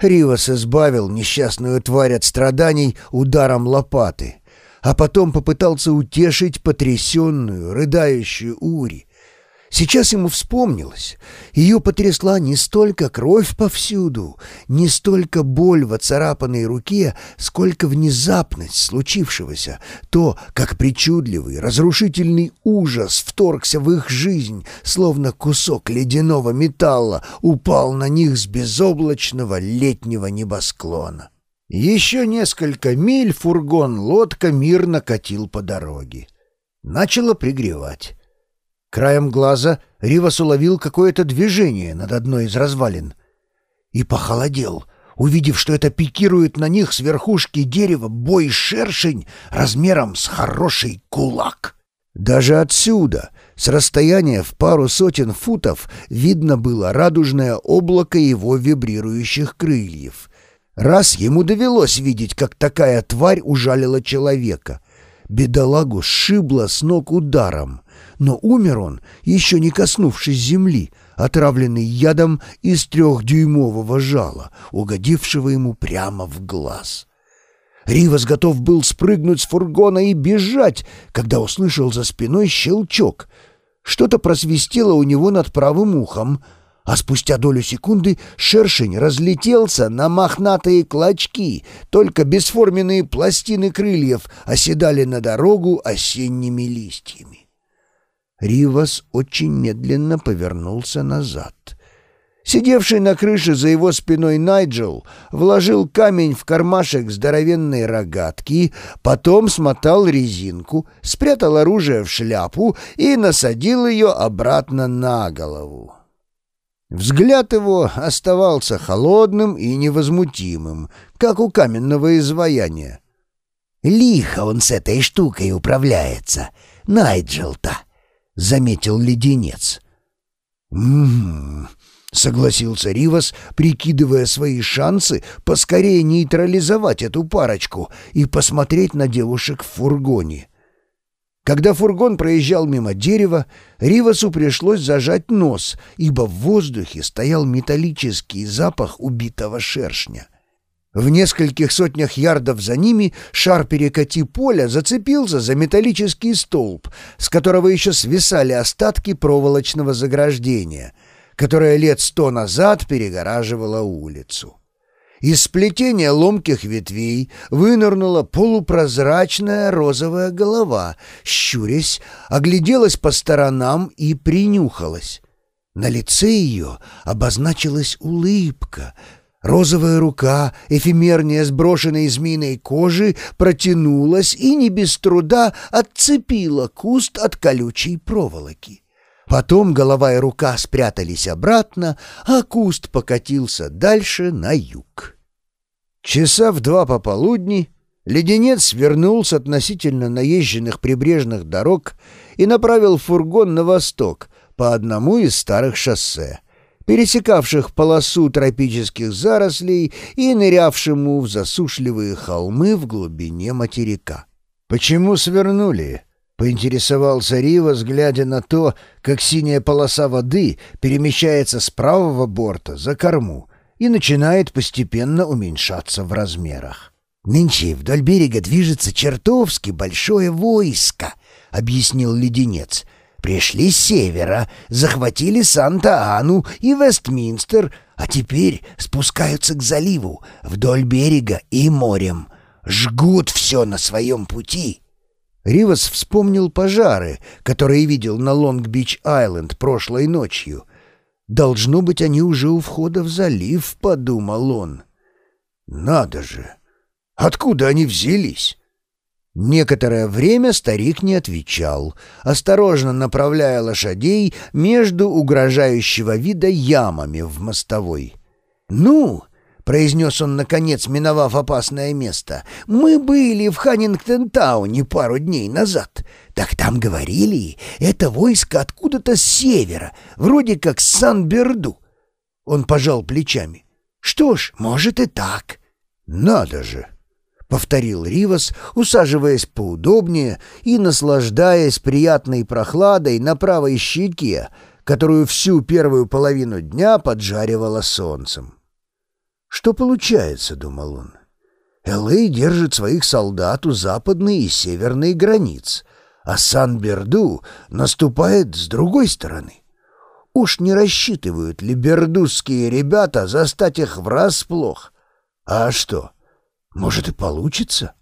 Ривас избавил несчастную тварь от страданий ударом лопаты, а потом попытался утешить потрясенную, рыдающую Ури, Сейчас ему вспомнилось. Ее потрясла не столько кровь повсюду, не столько боль в оцарапанной руке, сколько внезапность случившегося, то, как причудливый, разрушительный ужас вторгся в их жизнь, словно кусок ледяного металла упал на них с безоблачного летнего небосклона. Еще несколько миль фургон-лодка мирно катил по дороге. Начало пригревать. Краем глаза Ривас уловил какое-то движение над одной из развалин и похолодел, увидев, что это пикирует на них с верхушки дерева бой-шершень размером с хороший кулак. Даже отсюда, с расстояния в пару сотен футов, видно было радужное облако его вибрирующих крыльев. Раз ему довелось видеть, как такая тварь ужалила человека. Бедолагу сшибло с ног ударом — но умер он, еще не коснувшись земли, отравленный ядом из трехдюймового жала, угодившего ему прямо в глаз. Ривас готов был спрыгнуть с фургона и бежать, когда услышал за спиной щелчок. Что-то просвистело у него над правым ухом, а спустя долю секунды шершень разлетелся на мохнатые клочки, только бесформенные пластины крыльев оседали на дорогу осенними листьями. Ривас очень медленно повернулся назад. Сидевший на крыше за его спиной Найджел вложил камень в кармашек здоровенной рогатки, потом смотал резинку, спрятал оружие в шляпу и насадил ее обратно на голову. Взгляд его оставался холодным и невозмутимым, как у каменного изваяния. «Лихо он с этой штукой управляется, Найджел-то!» — заметил леденец. «М-м-м», согласился Ривас, прикидывая свои шансы поскорее нейтрализовать эту парочку и посмотреть на девушек в фургоне. Когда фургон проезжал мимо дерева, Ривасу пришлось зажать нос, ибо в воздухе стоял металлический запах убитого шершня. В нескольких сотнях ярдов за ними шар перекати поля зацепился за металлический столб, с которого еще свисали остатки проволочного заграждения, которое лет сто назад перегораживало улицу. Из сплетения ломких ветвей вынырнула полупрозрачная розовая голова, щурясь, огляделась по сторонам и принюхалась. На лице ее обозначилась улыбка — Розовая рука, эфемернее сброшенной змеиной кожи, протянулась и не без труда отцепила куст от колючей проволоки. Потом голова и рука спрятались обратно, а куст покатился дальше на юг. Часа в два пополудни леденец вернул относительно наезженных прибрежных дорог и направил фургон на восток по одному из старых шоссе — пересекавших полосу тропических зарослей и нырявшему в засушливые холмы в глубине материка. «Почему свернули?» — поинтересовался Рива, глядя на то, как синяя полоса воды перемещается с правого борта за корму и начинает постепенно уменьшаться в размерах. «Нынче вдоль берега движется чертовски большое войско», — объяснил леденец — Пришли с севера, захватили Санта-Ану и Вестминстер, а теперь спускаются к заливу, вдоль берега и морем. Жгут все на своем пути. Ривас вспомнил пожары, которые видел на Лонг-Бич-Айленд прошлой ночью. «Должно быть, они уже у входа в залив», — подумал он. «Надо же! Откуда они взялись?» Некоторое время старик не отвечал, осторожно направляя лошадей между угрожающего вида ямами в мостовой. «Ну!» — произнес он, наконец, миновав опасное место. «Мы были в Ханнингтон-тауне пару дней назад. Так там говорили, это войско откуда-то с севера, вроде как с Сан-Берду». Он пожал плечами. «Что ж, может и так». «Надо же!» — повторил Ривас, усаживаясь поудобнее и наслаждаясь приятной прохладой на правой щеке, которую всю первую половину дня поджаривало солнцем. Что получается, думал он? Элэй держит своих солдат у западной и северной границ, а Сан-Берду наступает с другой стороны. Уж не рассчитывают ли бердусские ребята застать их врасплох? А что, может и получится?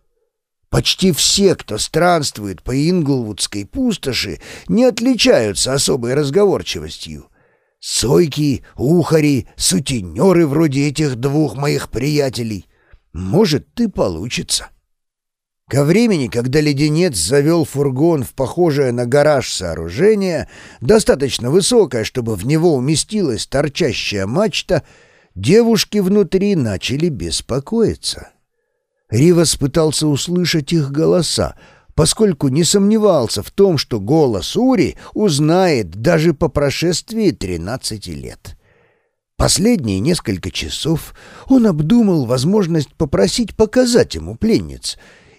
Почти все, кто странствует по Инглвудской пустоши, не отличаются особой разговорчивостью. Сойки, ухари, сутенеры вроде этих двух моих приятелей. Может, и получится. Ко времени, когда леденец завел фургон в похожее на гараж сооружение, достаточно высокое, чтобы в него уместилась торчащая мачта, девушки внутри начали беспокоиться. Ривас пытался услышать их голоса, поскольку не сомневался в том, что голос Ури узнает даже по прошествии тринадцати лет. Последние несколько часов он обдумал возможность попросить показать ему пленниц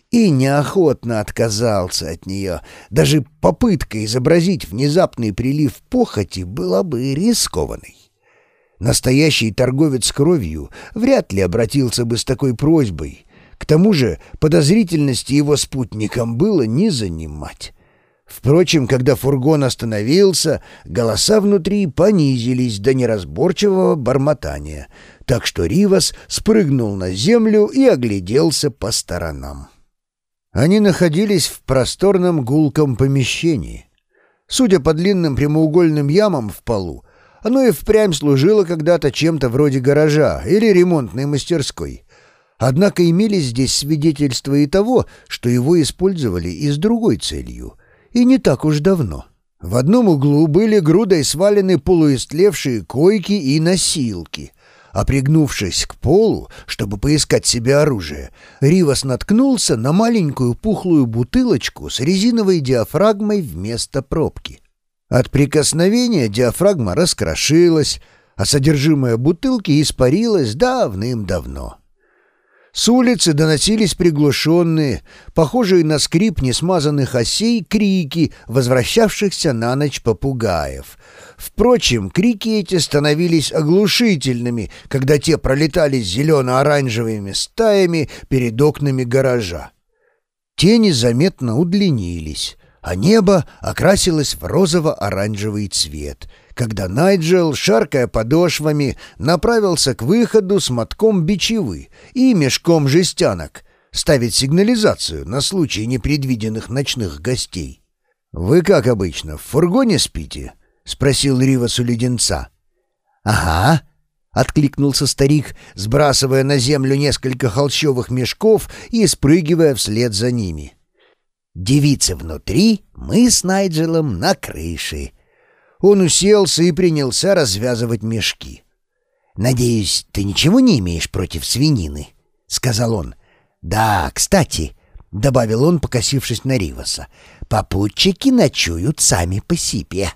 и неохотно отказался от нее. Даже попытка изобразить внезапный прилив похоти была бы рискованной. Настоящий торговец кровью вряд ли обратился бы с такой просьбой. К тому же подозрительности его спутникам было не занимать. Впрочем, когда фургон остановился, голоса внутри понизились до неразборчивого бормотания, так что Ривас спрыгнул на землю и огляделся по сторонам. Они находились в просторном гулком помещении. Судя по длинным прямоугольным ямам в полу, оно и впрямь служило когда-то чем-то вроде гаража или ремонтной мастерской. Однако имелись здесь свидетельства и того, что его использовали и с другой целью — и не так уж давно. В одном углу были грудой свалены полуистлевшие койки и носилки. А к полу, чтобы поискать себе оружие, Ривас наткнулся на маленькую пухлую бутылочку с резиновой диафрагмой вместо пробки. От прикосновения диафрагма раскрошилась, а содержимое бутылки испарилось давным-давно. С улицы доносились приглушенные, похожие на скрип несмазанных осей, крики возвращавшихся на ночь попугаев. Впрочем, крики эти становились оглушительными, когда те пролетали зелено-оранжевыми стаями перед окнами гаража. Тени заметно удлинились, а небо окрасилось в розово-оранжевый цвет — когда Найджел, шаркая подошвами, направился к выходу с мотком бичевы и мешком жестянок, ставить сигнализацию на случай непредвиденных ночных гостей. «Вы, как обычно, в фургоне спите?» — спросил Ривас у леденца. «Ага», — откликнулся старик, сбрасывая на землю несколько холщовых мешков и спрыгивая вслед за ними. «Девицы внутри, мы с Найджелом на крыше. Он уселся и принялся развязывать мешки. «Надеюсь, ты ничего не имеешь против свинины?» — сказал он. «Да, кстати», — добавил он, покосившись на Риваса, — «попутчики ночуют сами по себе».